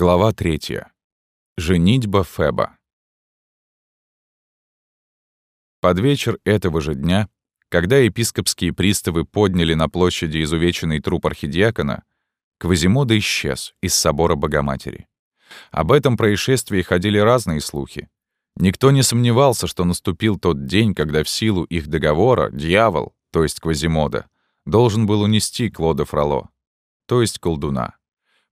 Глава третья. Женитьба Феба. Под вечер этого же дня, когда епископские приставы подняли на площади изувеченный труп архидиакона, Квазимода исчез из собора Богоматери. Об этом происшествии ходили разные слухи. Никто не сомневался, что наступил тот день, когда в силу их договора дьявол, то есть Квазимода, должен был унести Клода Фроло, то есть колдуна.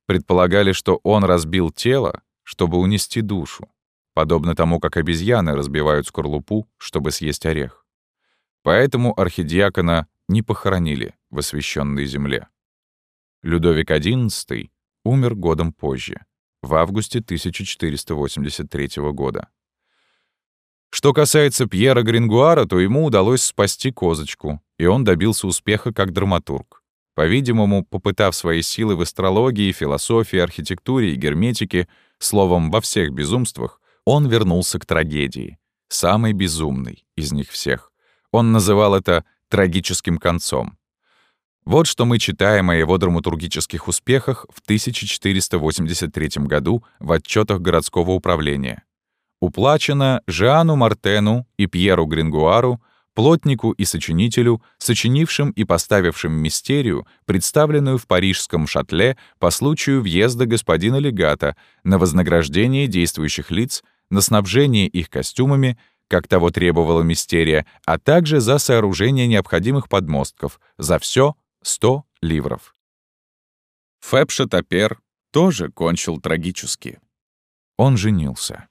Предполагали, что он разбил тело, чтобы унести душу, подобно тому, как обезьяны разбивают скорлупу, чтобы съесть орех. Поэтому архидиакона не похоронили в освященной земле. Людовик XI умер годом позже, в августе 1483 года. Что касается Пьера Грингуара, то ему удалось спасти козочку, и он добился успеха как драматург. По-видимому, попытав свои силы в астрологии, философии, архитектуре и герметике, словом, во всех безумствах, он вернулся к трагедии, самой безумной из них всех. Он называл это «трагическим концом». Вот что мы читаем о его драматургических успехах в 1483 году в отчетах городского управления. Уплачено Жану Мартену и Пьеру Грингуару плотнику и сочинителю, сочинившим и поставившим мистерию, представленную в парижском шатле по случаю въезда господина легата на вознаграждение действующих лиц, на снабжение их костюмами, как того требовала мистерия, а также за сооружение необходимых подмостков, за все 100 ливров. Фэб Шатапер тоже кончил трагически. Он женился.